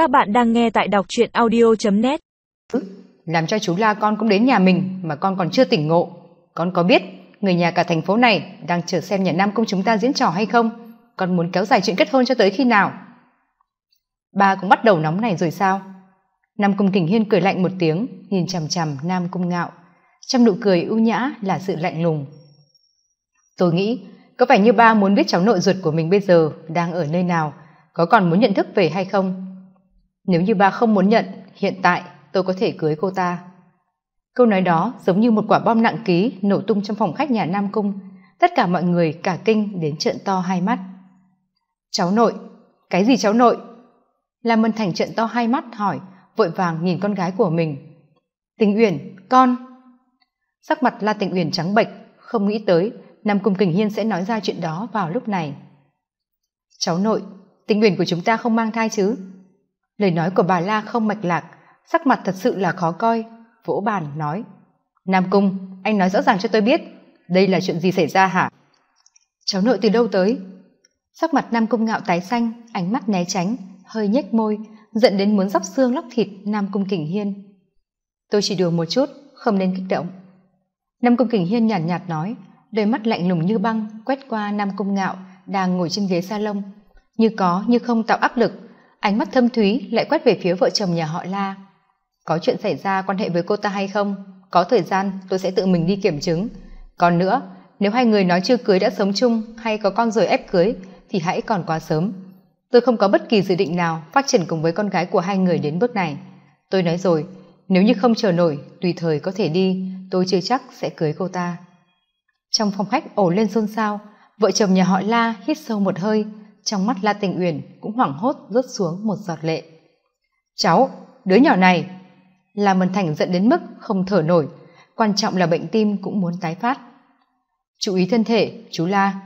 Các bạn đang nghe tại đọc truyện audio.net Làm cho chú La con cũng đến nhà mình mà con còn chưa tỉnh ngộ. Con có biết người nhà cả thành phố này đang chờ xem nhà Nam Công chúng ta diễn trò hay không? Con muốn kéo dài chuyện kết hôn cho tới khi nào? Ba cũng bắt đầu nóng này rồi sao? Nam Cung Kình Hiên cười lạnh một tiếng, nhìn chằm chằm Nam Cung Ngạo. Trong nụ cười ưu nhã là sự lạnh lùng. Tôi nghĩ, có vẻ như ba muốn biết cháu nội ruột của mình bây giờ đang ở nơi nào, có còn muốn nhận thức về hay không? Nếu như ba không muốn nhận, hiện tại tôi có thể cưới cô ta. Câu nói đó giống như một quả bom nặng ký nổ tung trong phòng khách nhà Nam Cung. Tất cả mọi người cả kinh đến trợn to hai mắt. Cháu nội, cái gì cháu nội? Lam Mân Thành trợn to hai mắt hỏi, vội vàng nhìn con gái của mình. Tình Uyển, con. Sắc mặt La Tình Uyển trắng bệch, không nghĩ tới Nam Cung Kình Hiên sẽ nói ra chuyện đó vào lúc này. Cháu nội, Tình Uyển của chúng ta không mang thai chứ? Lời nói của bà La không mạch lạc, sắc mặt thật sự là khó coi, vỗ bàn nói. Nam Cung, anh nói rõ ràng cho tôi biết, đây là chuyện gì xảy ra hả? Cháu nội từ đâu tới? Sắc mặt Nam Cung ngạo tái xanh, ánh mắt né tránh, hơi nhếch môi, giận đến muốn dóc xương lóc thịt Nam Cung Kình Hiên. Tôi chỉ đùa một chút, không nên kích động. Nam Cung Kình Hiên nhàn nhạt, nhạt nói, đôi mắt lạnh lùng như băng quét qua Nam Cung Ngạo đang ngồi trên ghế salon, như có như không tạo áp lực, ánh mắt thâm thúy lại quét về phía vợ chồng nhà họ La. Có chuyện xảy ra quan hệ với cô ta hay không? Có thời gian tôi sẽ tự mình đi kiểm chứng. Còn nữa, nếu hai người nói chưa cưới đã sống chung hay có con rồi ép cưới thì hãy còn quá sớm tôi không có bất kỳ dự định nào phát triển cùng với con gái của hai người đến bước này tôi nói rồi nếu như không chờ nổi tùy thời có thể đi tôi chưa chắc sẽ cưới cô ta trong phòng khách ổ lên xôn xao vợ chồng nhà họ la hít sâu một hơi trong mắt la tình uyển cũng hoảng hốt rớt xuống một giọt lệ. Cháu, đứa nhỏ này. Là mần thành giận đến mức không thở nổi, quan trọng là bệnh tim cũng muốn tái phát. Chú ý thân thể, chú la.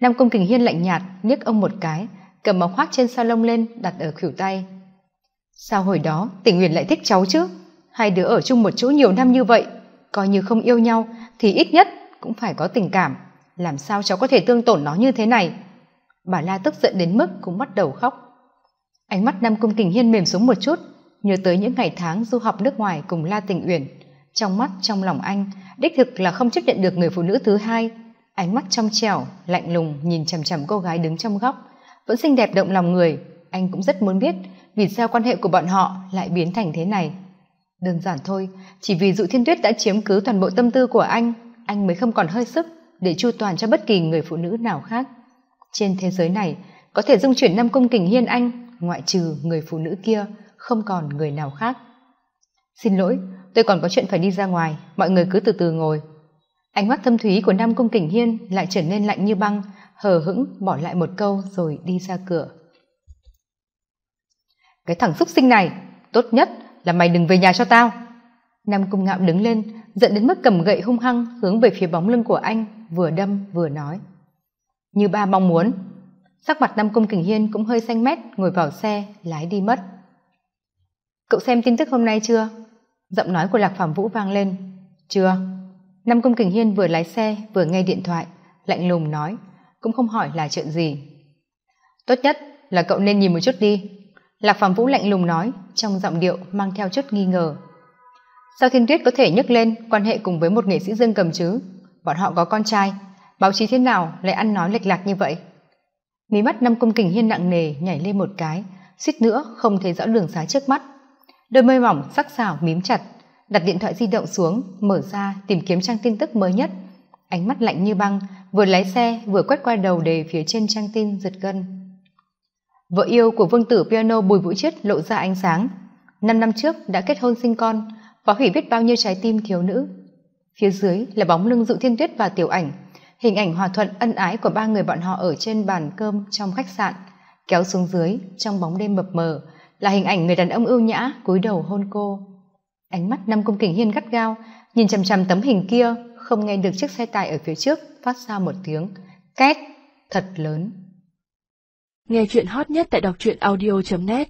Nam công kình hiên lạnh nhạt liếc ông một cái, cầm áo khoác trên sa lông lên đặt ở khuỷu tay. Sao hồi đó tình nguyện lại thích cháu chứ? Hai đứa ở chung một chỗ nhiều năm như vậy, coi như không yêu nhau thì ít nhất cũng phải có tình cảm. Làm sao cháu có thể tương tổn nó như thế này? Bà la tức giận đến mức cũng bắt đầu khóc. Ánh mắt nam cung kình hiên mềm xuống một chút, nhớ tới những ngày tháng du học nước ngoài cùng la tình uyển. Trong mắt, trong lòng anh, đích thực là không chấp nhận được người phụ nữ thứ hai. Ánh mắt trong trẻo, lạnh lùng nhìn chằm chằm cô gái đứng trong góc. Vẫn xinh đẹp động lòng người, anh cũng rất muốn biết vì sao quan hệ của bọn họ lại biến thành thế này. Đơn giản thôi, chỉ vì dụ thiên tuyết đã chiếm cứ toàn bộ tâm tư của anh anh mới không còn hơi sức để chu toàn cho bất kỳ người phụ nữ nào khác trên thế giới này, có thể dung chuyển năm cung kình hiên anh, ngoại trừ người phụ nữ kia, không còn người nào khác. Xin lỗi, tôi còn có chuyện phải đi ra ngoài, mọi người cứ từ từ ngồi. Ánh mắt thâm thúy của nam cung kình hiên lại trở nên lạnh như băng, hờ hững bỏ lại một câu rồi đi ra cửa. Cái thằng xúc sinh này, tốt nhất là mày đừng về nhà cho tao. Nam cung ngạo đứng lên, giận đến mức cầm gậy hung hăng hướng về phía bóng lưng của anh, vừa đâm vừa nói như ba mong muốn. Sắc mặt nam cung kình hiên cũng hơi xanh mét, ngồi vào xe, lái đi mất. Cậu xem tin tức hôm nay chưa? Giọng nói của lạc phạm vũ vang lên. Chưa. Nam cung kình hiên vừa lái xe, vừa nghe điện thoại, lạnh lùng nói, cũng không hỏi là chuyện gì. Tốt nhất là cậu nên nhìn một chút đi. Lạc phạm vũ lạnh lùng nói, trong giọng điệu mang theo chút nghi ngờ. Sao thiên tuyết có thể nhấc lên quan hệ cùng với một nghệ sĩ dương cầm chứ? Bọn họ có con trai báo chí thế nào lại ăn nói lệch lạc như vậy? Mí mắt năm cung kình hiên nặng nề nhảy lên một cái, suýt nữa không thấy rõ đường xá trước mắt. Đôi môi mỏng sắc sảo mím chặt, đặt điện thoại di động xuống, mở ra tìm kiếm trang tin tức mới nhất. Ánh mắt lạnh như băng, vừa lái xe vừa quét qua đầu đề phía trên trang tin giật gân. Vợ yêu của vương tử piano bùi vũ chiết lộ ra ánh sáng. Năm năm trước đã kết hôn sinh con và hủy biết bao nhiêu trái tim thiếu nữ. Phía dưới là bóng lưng dụ thiên tuyết và tiểu ảnh hình ảnh hòa thuận ân ái của ba người bọn họ ở trên bàn cơm trong khách sạn, kéo xuống dưới trong bóng đêm mập mờ, là hình ảnh người đàn ông ưu nhã cúi đầu hôn cô. Ánh mắt năm cung kình hiên gắt gao, nhìn chằm chằm tấm hình kia, không nghe được chiếc xe tải ở phía trước phát ra một tiếng két thật lớn. Nghe chuyện hot nhất tại đọc truyện audio net.